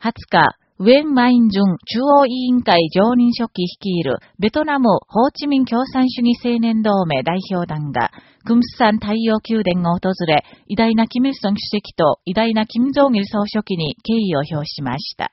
20日、ウェン・マイン・ジュン中央委員会常任書記率いるベトナムホーチミン共産主義青年同盟代表団が、クムスサン太陽宮殿を訪れ、偉大なキム・ソン主席と偉大なキム・ジョン・イル総書記に敬意を表しました。